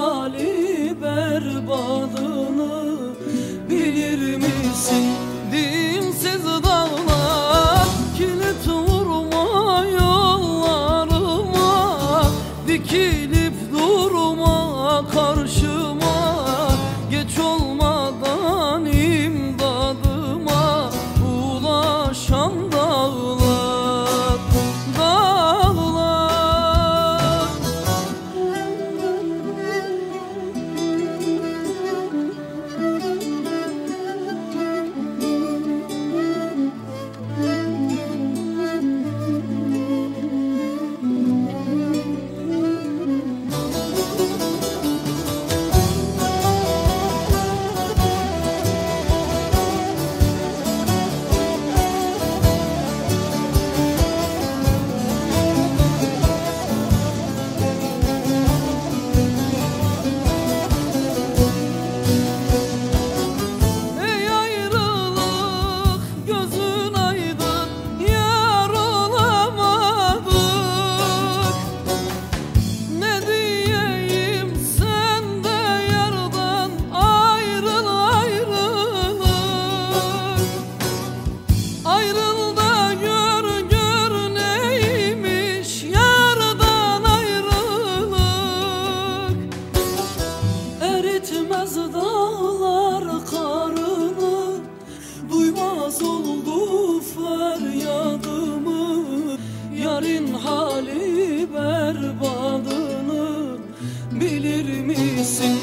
hali berbadını bilir misin? Dinsiz dağlar kilit vurma yollarıma dikil bilir misin?